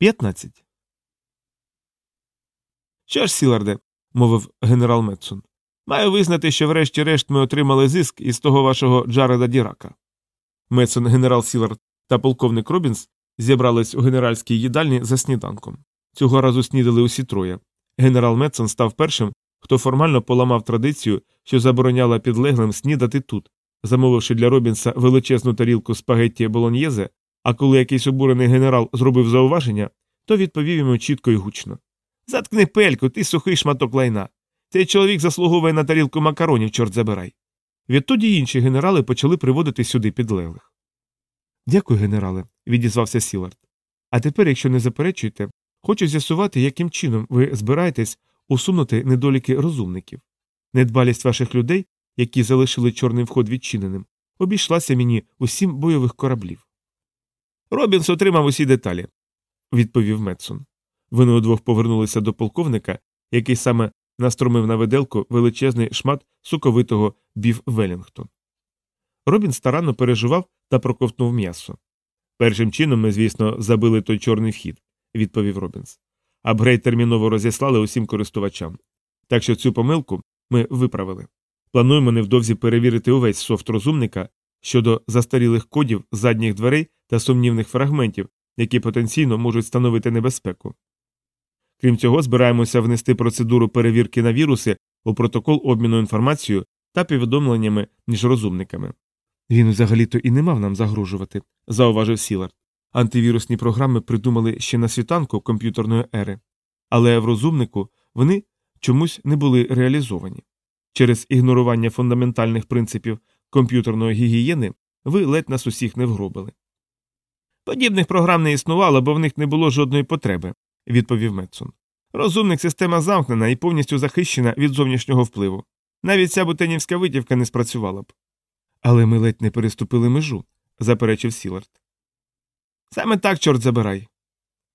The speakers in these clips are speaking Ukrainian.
15. Що ж, Сіларде, мовив генерал Метсон, маю визнати, що врешті-решт ми отримали зиск із того вашого Джареда Дірака. Метсон, генерал Сілард та полковник Робінс зібрались у генеральській їдальні за сніданком. Цього разу снідали усі троє. Генерал Метсон став першим, хто формально поламав традицію, що забороняла підлеглим снідати тут, замовивши для Робінса величезну тарілку спагетті болоньєзе, а коли якийсь обурений генерал зробив зауваження, то відповів йому чітко і гучно Заткни пельку, ти сухий шматок лайна. Цей чоловік заслуговує на тарілку макаронів, чорт забирай. Відтоді інші генерали почали приводити сюди підлеглих. Дякую, генерале, відізвався Сілард. А тепер, якщо не заперечуєте, хочу з'ясувати, яким чином ви збираєтесь усунути недоліки розумників. Недбалість ваших людей, які залишили чорний вход відчиненим, обійшлася мені у сім бойових кораблів. Робінс отримав усі деталі, відповів Метсон. Вони удвох повернулися до полковника, який саме настромив на виделку величезний шмат соковитого біф Веллінгтон. Робін старанно переживав та проковтнув м'ясо. Першим чином ми, звісно, забили той чорний вхід, відповів Робінс. Апгрейд терміново розіслали усім користувачам. Так що цю помилку ми виправили. Плануємо невдовзі перевірити увесь софт розумника щодо застарілих кодів задніх дверей та сумнівних фрагментів, які потенційно можуть становити небезпеку. Крім цього, збираємося внести процедуру перевірки на віруси у протокол обміну інформацією та повідомленнями між розумниками. Він взагалі то і не мав нам загрожувати, зауважив Сілард. Антивірусні програми придумали ще на світанку комп'ютерної ери, але в розумнику вони чомусь не були реалізовані. Через ігнорування фундаментальних принципів комп'ютерної гігієни ви ледь нас усіх не вгробили. Подібних програм не існувало, бо в них не було жодної потреби, відповів Метсон. Розумник система замкнена і повністю захищена від зовнішнього впливу. Навіть ця бутенівська витівка не спрацювала б. Але ми ледь не переступили межу, заперечив Сілард. Саме так, чорт забирай.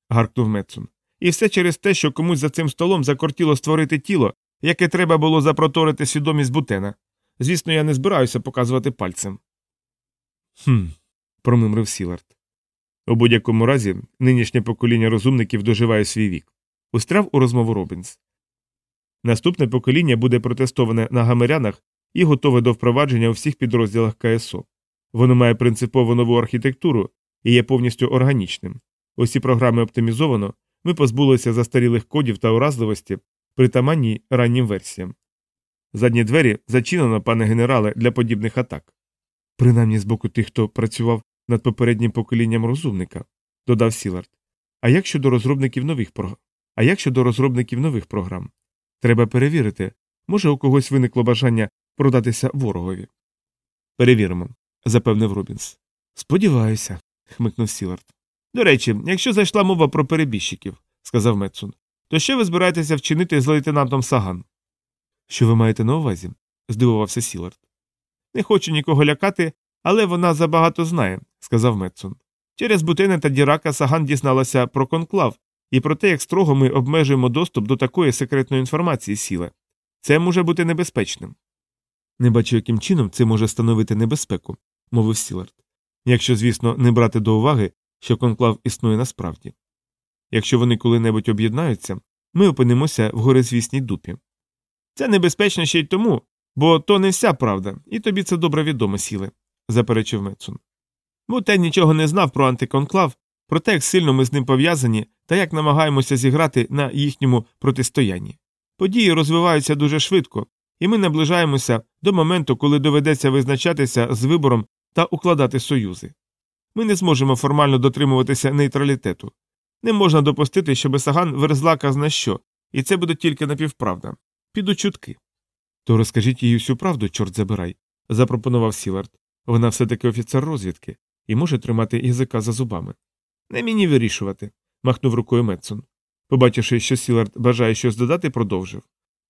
гаркнув Метсон. І все через те, що комусь за цим столом закортіло створити тіло, в яке треба було запроторити свідомість бутена. Звісно, я не збираюся показувати пальцем. Хм. промимрив Сілард. У будь-якому разі, нинішнє покоління розумників доживає свій вік. Устряв у розмову Робінс. Наступне покоління буде протестоване на гамерянах і готове до впровадження у всіх підрозділах КСО. Воно має принципово нову архітектуру і є повністю органічним. Усі програми оптимізовано, ми позбулися застарілих кодів та уразливості, притаманні раннім версіям. Задні двері зачинено, пане генерале, для подібних атак. Принаймні з боку тих, хто працював над попереднім поколінням розумника, додав Сілард. А як щодо розробників нових програм? А як щодо розробників нових програм? Треба перевірити, може, у когось виникло бажання продатися ворогові. Перевіримо, запевнив Робінс. Сподіваюся, хмикнув Сілард. До речі, якщо зайшла мова про перебіжчиків, сказав Метсон, то що ви збираєтеся вчинити з лейтенантом Саган? Що ви маєте на увазі? здивувався Сілард. Не хочу нікого лякати, але вона забагато знає, сказав Метсон. Через Бутина та Дірака Саган дізналася про конклав і про те, як строго ми обмежуємо доступ до такої секретної інформації сіле. Це може бути небезпечним. Не бачу, яким чином це може становити небезпеку, мовив Сілард. Якщо, звісно, не брати до уваги, що конклав існує насправді. Якщо вони коли-небудь об'єднаються, ми опинимося в горизвісній дупі. Це небезпечно ще й тому, бо то не вся правда, і тобі це добре відомо, сіле, заперечив Мецун. Бутен нічого не знав про антиконклав, про те, як сильно ми з ним пов'язані та як намагаємося зіграти на їхньому протистоянні. Події розвиваються дуже швидко, і ми наближаємося до моменту, коли доведеться визначатися з вибором та укладати союзи. Ми не зможемо формально дотримуватися нейтралітету. Не можна допустити, щоб Саган верзла казна що, і це буде тільки напівправда. Піду чутки. То розкажіть їй всю правду, чорт забирай, запропонував Сілард. Вона все таки офіцер розвідки і може тримати язика за зубами. Не мені вирішувати, махнув рукою Метсон. Побачивши, що Сілард бажає щось додати, продовжив.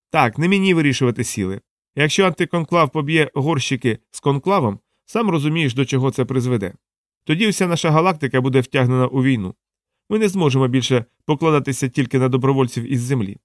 Так, не мені вирішувати Сілі. Якщо антиконклав поб'є горщики з конклавом, сам розумієш, до чого це призведе. Тоді вся наша галактика буде втягнена у війну. Ми не зможемо більше покладатися тільки на добровольців із Землі.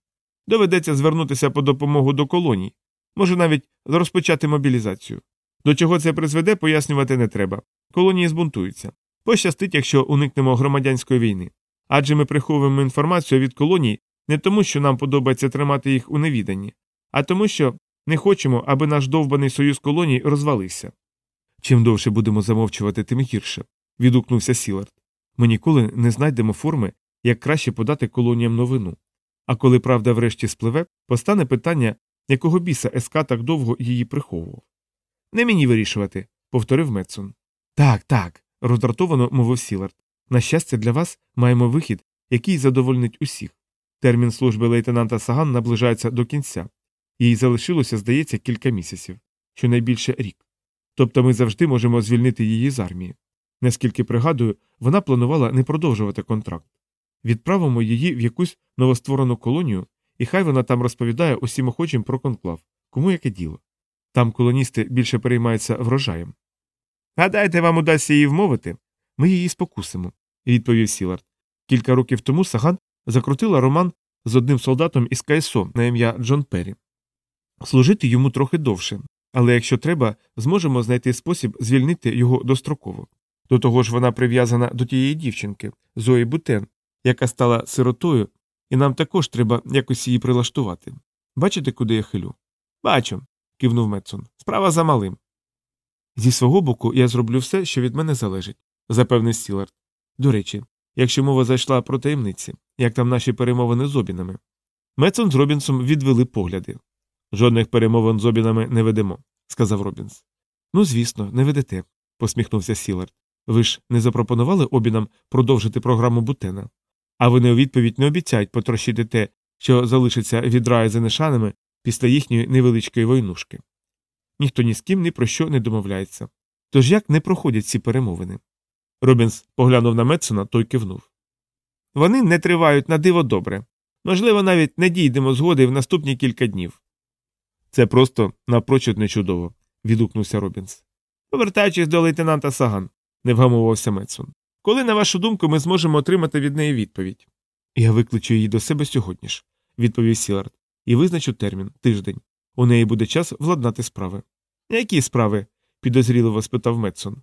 Доведеться звернутися по допомогу до колоній, може навіть розпочати мобілізацію. До чого це призведе, пояснювати не треба. Колонії збунтуються. Пощастить, якщо уникнемо громадянської війни. Адже ми приховуємо інформацію від колоній не тому, що нам подобається тримати їх у невіданні, а тому, що не хочемо, аби наш довбаний союз колоній розвалився. Чим довше будемо замовчувати, тим гірше, відгукнувся Сілард. Ми ніколи не знайдемо форми, як краще подати колоніям новину. А коли правда врешті спливе, постане питання, якого біса СК так довго її приховував. Не мені вирішувати, повторив Метсон. Так, так, роздратовано мовив Сілард. На щастя, для вас маємо вихід, який задовольнить усіх. Термін служби лейтенанта Саган наближається до кінця. Їй залишилося, здається, кілька місяців, щонайбільше рік. Тобто ми завжди можемо звільнити її з армії. Наскільки пригадую, вона планувала не продовжувати контракт. Відправимо її в якусь новостворену колонію, і хай вона там розповідає усім охочим про конклав, кому яке діло. Там колоністи більше переймаються врожаєм. Гадаєте, вам удасться її вмовити? Ми її спокусимо, відповів Сілард. Кілька років тому Саган закрутила роман з одним солдатом із КСО на ім'я Джон Перрі. Служити йому трохи довше, але якщо треба, зможемо знайти спосіб звільнити його достроково. До того ж, вона прив'язана до тієї дівчинки, Зої Бутен, яка стала сиротою, і нам також треба якось її прилаштувати. Бачите, куди я хилю? Бачу, кивнув Метсон. Справа за малим. Зі свого боку я зроблю все, що від мене залежить, запевнив Стілард. До речі, якщо мова зайшла про таємниці, як там наші перемовини з обінами. Метсон з Робінсом відвели погляди. Жодних перемовин з обінами не ведемо, сказав Робінс. Ну, звісно, не ведете, посміхнувся Сілард. Ви ж не запропонували обінам продовжити програму Бутена. А вони у відповідь не обіцяють потрощити те, що залишиться від раєїв після їхньої невеличкої войнушки. Ніхто ні з ким ні про що не домовляється. Тож як не проходять ці перемовини? Робінс поглянув на Метсона, той кивнув. Вони не тривають на диво добре. Можливо, навіть не дійдемо згоди в наступні кілька днів. Це просто напрочуд нечудово, відгукнувся Робінс. Повертаючись до лейтенанта Саган, не вгамувався Метсон. Коли, на вашу думку, ми зможемо отримати від неї відповідь? Я викличу її до себе сьогодні ж, відповів Сілард, і визначу термін тиждень. У неї буде час владнати справи. Які справи? підозріливо спитав Метсон.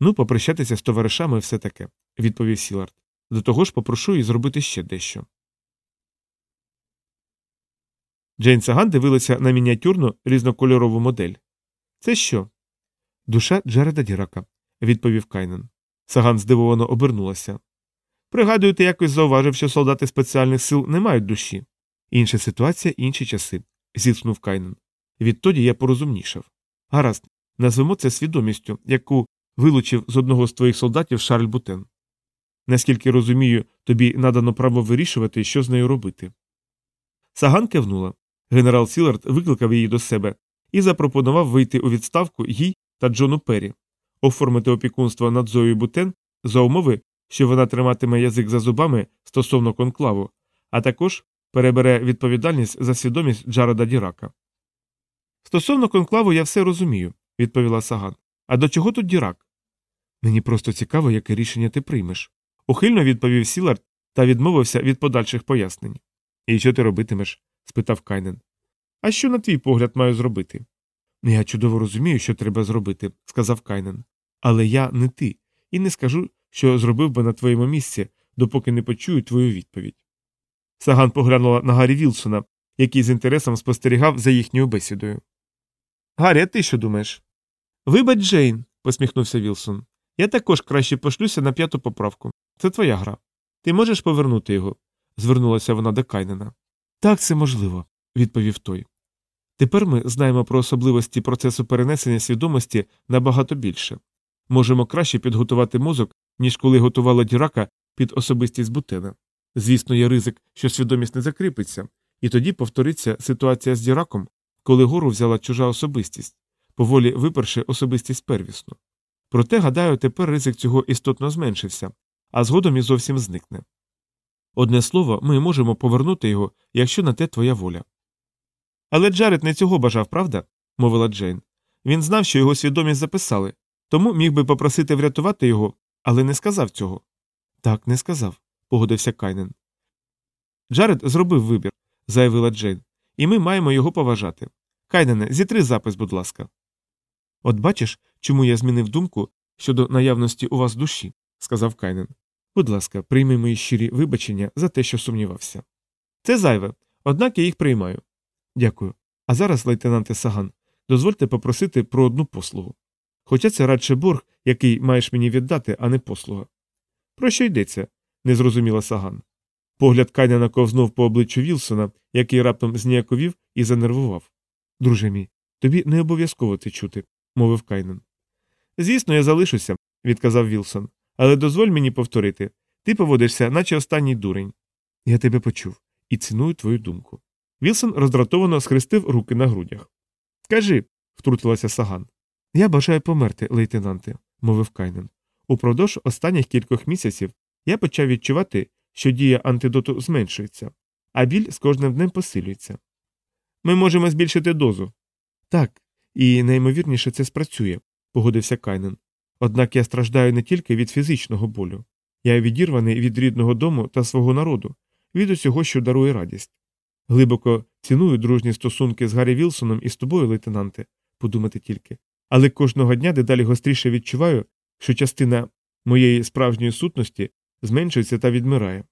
Ну, попрощатися з товаришами і все таке, відповів Сілард. До того ж попрошу її зробити ще дещо. Джейн Саган дивилася на мініатюрну різнокольорову модель. Це що? Душа Джареда Дірака, відповів Кайнен. Саган здивовано обернулася. Пригадую, ти якось зауважив, що солдати спеціальних сил не мають душі. Інша ситуація, інші часи, зітхнув Кайнен. Відтоді я порозумнішав. Гаразд, назвемо це свідомістю, яку вилучив з одного з твоїх солдатів Шарль Бутен. Наскільки розумію, тобі надано право вирішувати, що з нею робити. Саган кивнула. Генерал Сілард викликав її до себе і запропонував вийти у відставку їй та Джону Перрі, оформити опікунство над Зоєю Бутен за умови, що вона триматиме язик за зубами стосовно конклаву, а також перебере відповідальність за свідомість Джареда Дірака. Стосовно конклаву я все розумію, відповіла Саган. А до чого тут Дірак? Мені просто цікаво, яке рішення ти приймеш. Ухильно відповів Сілард та відмовився від подальших пояснень. І що ти робитимеш? спитав Кайнен. А що, на твій погляд, маю зробити? Я чудово розумію, що треба зробити, сказав Кайнен. Але я не ти, і не скажу, що зробив би на твоєму місці, допоки не почую твою відповідь. Саган поглянула на Гаррі Вілсона, який з інтересом спостерігав за їхньою бесідою. Гаррі, а ти що думаєш? Вибач, Джейн, посміхнувся Вілсон. Я також краще пошлюся на п'яту поправку. Це твоя гра. Ти можеш повернути його? звернулася вона до Кайнена. Так, це можливо, відповів той. Тепер ми знаємо про особливості процесу перенесення свідомості набагато більше. Можемо краще підготувати мозок, ніж коли готувала дірака під особистість бутена. Звісно, є ризик, що свідомість не закріпиться, і тоді повториться ситуація з діраком, коли гору взяла чужа особистість, поволі виперши особистість первісну. Проте, гадаю, тепер ризик цього істотно зменшився, а згодом і зовсім зникне. Одне слово, ми можемо повернути його, якщо на те твоя воля. Але Джаред не цього бажав, правда? мовила Джейн. Він знав, що його свідомість записали, тому міг би попросити врятувати його, але не сказав цього. Так, не сказав, погодився Кайнен. Джаред зробив вибір, заявила Джейн, і ми маємо його поважати. Кайнене, зітри запис, будь ласка. От бачиш, чому я змінив думку щодо наявності у вас душі, сказав Кайнен. Будь ласка, прийми мої щирі вибачення за те, що сумнівався. Це зайве, однак я їх приймаю. Дякую. А зараз, лейтенанте Саган, дозвольте попросити про одну послугу. Хоча це радше борг, який маєш мені віддати, а не послуга. Про що йдеться? не зрозуміла Саган. Погляд Кайнена ковзнув по обличчю Вілсона, який раптом зніяковів і занервував. Друже мій, тобі не обов'язково це чути, мовив Кайнен. Звісно, я залишуся, відказав Вілсон, але дозволь мені повторити ти поводишся, наче останній дурень. Я тебе почув і ціную твою думку. Вілсон роздратовано схрестив руки на грудях. Кажи, втрутилася Саган. Я бажаю померти, лейтенанте, мовив Кайнен. Упродовж останніх кількох місяців я почав відчувати, що дія антидоту зменшується, а біль з кожним днем посилюється. Ми можемо збільшити дозу. Так, і наймовірніше це спрацює, погодився Кайнен. Однак я страждаю не тільки від фізичного болю, я відірваний від рідного дому та свого народу, від усього, що дарує радість. Глибоко ціную дружні стосунки з Гаррі Вілсоном і з тобою, лейтенанте, подумати тільки, але кожного дня дедалі гостріше відчуваю, що частина моєї справжньої сутності зменшується та відмирає.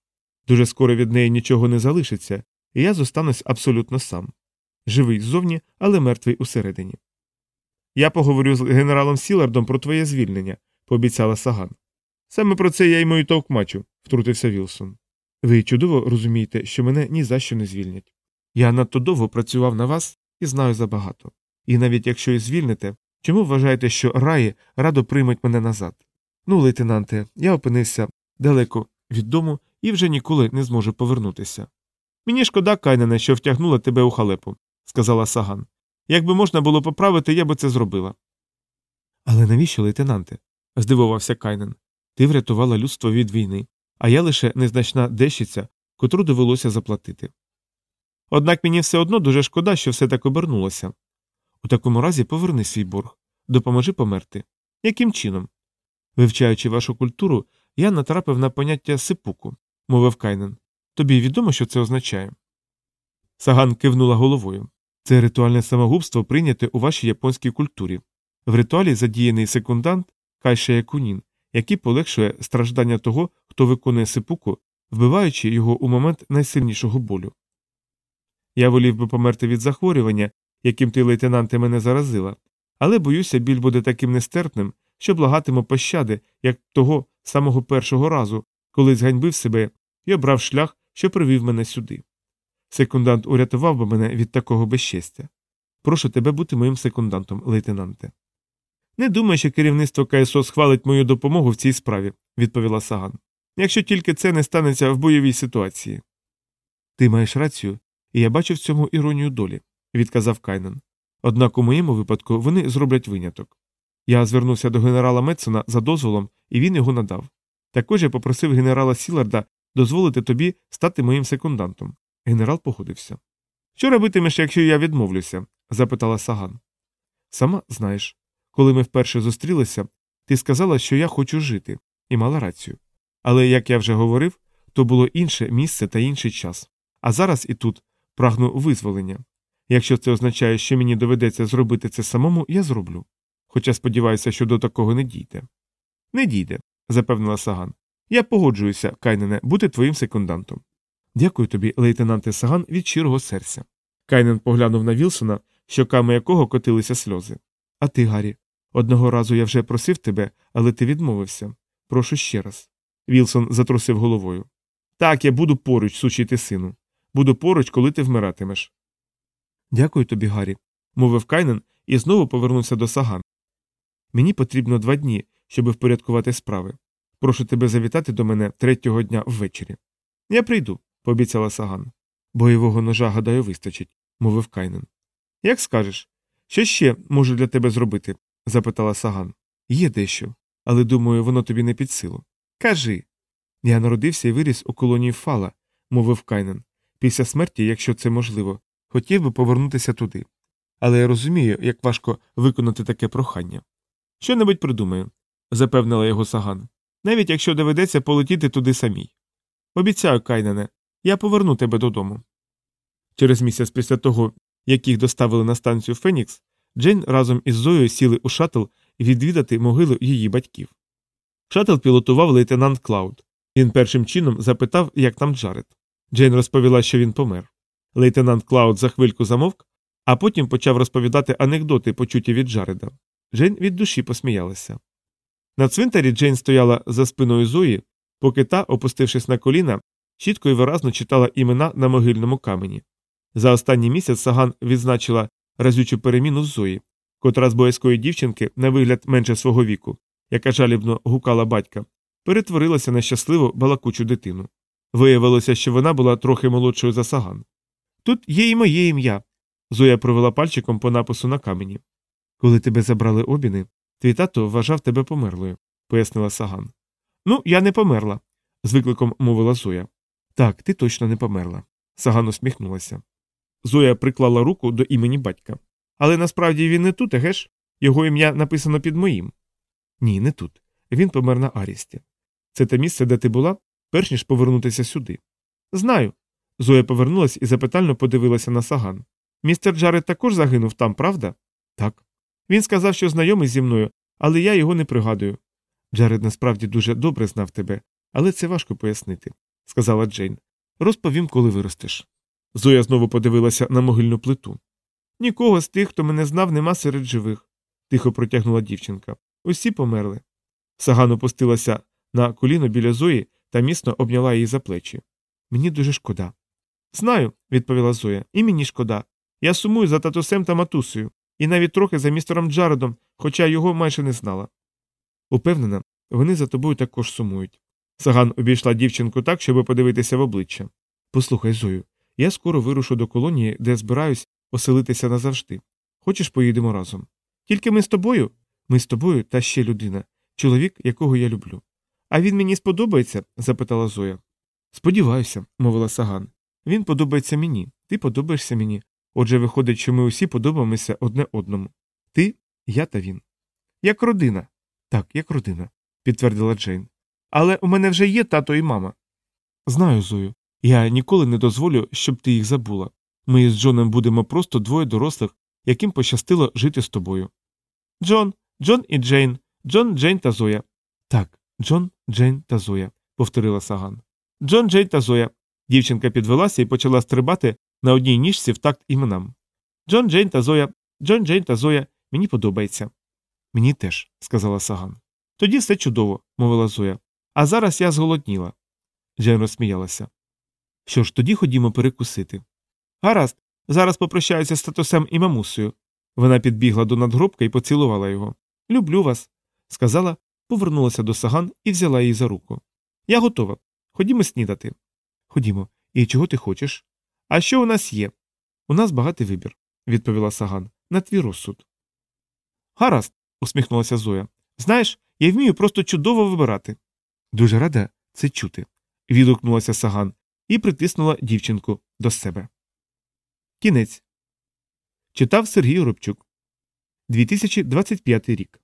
Дуже скоро від неї нічого не залишиться, і я зостанусь абсолютно сам. Живий ззовні, але мертвий усередині. Я поговорю з генералом Сілардом про твоє звільнення, пообіцяла Саган. Саме про це я й мою товкмачу, втрутився Вілсон. Ви чудово розумієте, що мене ні за що не звільнять. Я надто довго працював на вас і знаю забагато. І навіть якщо і звільните, чому вважаєте, що раї радо приймуть мене назад? Ну, лейтенанте, я опинився далеко від дому і вже ніколи не зможу повернутися. Мені шкода, Кайнене, що втягнула тебе у халепу, сказала Саган. Якби можна було поправити, я би це зробила. Але навіщо, лейтенанте? здивувався Кайнен. Ти врятувала людство від війни, а я лише незначна дещиця, котру довелося заплатити. Однак мені все одно дуже шкода, що все так обернулося. У такому разі поверни свій борг, допоможи померти. Яким чином? Вивчаючи вашу культуру, я натрапив на поняття сипуку, мовив Кайнен. Тобі відомо, що це означає? Саган кивнула головою. Це ритуальне самогубство прийняте у вашій японській культурі. В ритуалі задіяний секундант Кайшея Кунін, який полегшує страждання того, хто виконує сипуку, вбиваючи його у момент найсильнішого болю. Я волів би померти від захворювання, яким ти, лейтенанте, мене заразила, але боюся, біль буде таким нестерпним, що благатиму пощади, як того самого першого разу, коли зганьбив себе і обрав шлях, що привів мене сюди. Секундант урятував би мене від такого безчестя. Прошу тебе бути моїм секундантом, лейтенанте. Не думаю, що керівництво КСО схвалить мою допомогу в цій справі, відповіла Саган. Якщо тільки це не станеться в бойовій ситуації. Ти маєш рацію, і я бачу в цьому іронію долі, відказав Кайнен. Однак у моєму випадку вони зроблять виняток. Я звернувся до генерала Метсона за дозволом, і він його надав. Також я попросив генерала Сіларда дозволити тобі стати моїм секундантом. Генерал погодився. Що робитимеш, якщо я відмовлюся? запитала Саган. Сама знаєш, коли ми вперше зустрілися, ти сказала, що я хочу жити, і мала рацію. Але, як я вже говорив, то було інше місце та інший час. А зараз і тут прагну визволення. Якщо це означає, що мені доведеться зробити це самому, я зроблю. Хоча сподіваюся, що до такого не дійде. Не дійде, запевнила Саган. Я погоджуюся, Кайнене, бути твоїм секундантом. Дякую тобі, лейтенанте Саган, від щирого серця. Кайнен поглянув на Вілсона, щоками якого котилися сльози. А ти, Гаррі, одного разу я вже просив тебе, але ти відмовився. Прошу ще раз. Вілсон затрусив головою. Так, я буду поруч, сучий ти сину. Буду поруч, коли ти вмиратимеш. Дякую тобі, Гаррі, мовив Кайнен і знову повернувся до Саган. Мені потрібно два дні, щоб впорядкувати справи. Прошу тебе завітати до мене третього дня ввечері. Я прийду, пообіцяла Саган. Бойового ножа, гадаю, вистачить, мовив Кайнен. Як скажеш, що ще можу для тебе зробити? запитала Саган. Є дещо, але думаю, воно тобі не під силу. Кажи. Я народився і виріс у колонії Фала, мовив Кайнен. Після смерті, якщо це можливо, хотів би повернутися туди. Але я розумію, як важко виконати таке прохання. Що небудь придумаю, запевнила його Саган, навіть якщо доведеться полетіти туди самій. Обіцяю, Кайнене, я поверну тебе додому. Через місяць після того, як їх доставили на станцію Фенікс, Джейн разом із Зоєю сіли у шатл відвідати могилу її батьків. Шатл пілотував лейтенант Клауд. Він першим чином запитав, як там Джаред. Джейн розповіла, що він помер. Лейтенант Клауд за хвильку замовк, а потім почав розповідати анекдоти, почуті від Джареда. Джейн від душі посміялася. На цвинтарі Джейн стояла за спиною Зої, поки та, опустившись на коліна, чітко і виразно читала імена на могильному камені. За останній місяць Саган відзначила разючу переміну в Зої, котра з боязкої дівчинки, на вигляд менше свого віку, яка жалібно гукала батька, перетворилася на щасливу балакучу дитину. Виявилося, що вона була трохи молодшою за Саган. Тут є і моє ім'я. Зоя провела пальчиком по напису на камені. Коли тебе забрали обіни, твій тато вважав тебе померлою, пояснила Саган. Ну, я не померла, з викликом мовила Зоя. Так, ти точно не померла. Саган усміхнулася. Зоя приклала руку до імені батька. Але насправді він не тут, еге ж? Його ім'я написано під моїм. Ні, не тут. Він помер на Арісті. Це те місце, де ти була, перш ніж повернутися сюди. Знаю. Зоя повернулась і запитально подивилася на Саган. Містер Джаред також загинув там, правда? Так. Він сказав, що знайомий зі мною, але я його не пригадую. Джаред насправді дуже добре знав тебе, але це важко пояснити, сказала Джейн. Розповім, коли виростеш. Зоя знову подивилася на могильну плиту. Нікого з тих, хто мене знав, нема серед живих, тихо протягнула дівчинка. Усі померли. Саган опустилася на коліно біля Зої та міцно обняла її за плечі. Мені дуже шкода. Знаю, відповіла Зоя, і мені шкода. Я сумую за татусем та матусею, і навіть трохи за містером Джаредом, хоча його майже не знала. Упевнена, вони за тобою також сумують. Саган обійшла дівчинку так, щоб подивитися в обличчя. Послухай, Зою, я скоро вирушу до колонії, де збираюсь оселитися назавжди. Хочеш, поїдемо разом? Тільки ми з тобою? Ми з тобою та ще людина, чоловік, якого я люблю. А він мені сподобається? запитала Зоя. Сподіваюся, мовила Саган. Він подобається мені, ти подобаєшся мені. Отже, виходить, що ми усі подобаємося одне одному. Ти, я та він. Як родина. Так, як родина, підтвердила Джейн. Але у мене вже є тато і мама. Знаю, Зою. Я ніколи не дозволю, щоб ти їх забула. Ми з Джоном будемо просто двоє дорослих, яким пощастило жити з тобою. Джон, Джон і Джейн, Джон, Джейн та Зоя. Так, Джон, Джейн та Зоя, повторила Саган. Джон, Джейн та Зоя. Дівчинка підвелася і почала стрибати на одній ніжці в такт іменам. Джон, Джейн та Зоя, Джон, Джейн та Зоя, мені подобається. Мені теж, сказала Саган. Тоді все чудово, мовила Зоя. А зараз я зголодніла. Джейн розсміялася. Що ж, тоді ходімо перекусити. Гаразд, зараз попрощаюся з татусем і мамусею. Вона підбігла до надгробка і поцілувала його. Люблю вас, сказала, повернулася до саган і взяла її за руку. Я готова. Ходімо снідати. Ходімо. І чого ти хочеш? А що у нас є? У нас багатий вибір, відповіла саган. На твій розсуд. Гаразд, усміхнулася Зоя. Знаєш, я вмію просто чудово вибирати. Дуже рада це чути. відгукнулася саган і притиснула дівчинку до себе. Кінець. Читав Сергій Робчук. 2025 рік.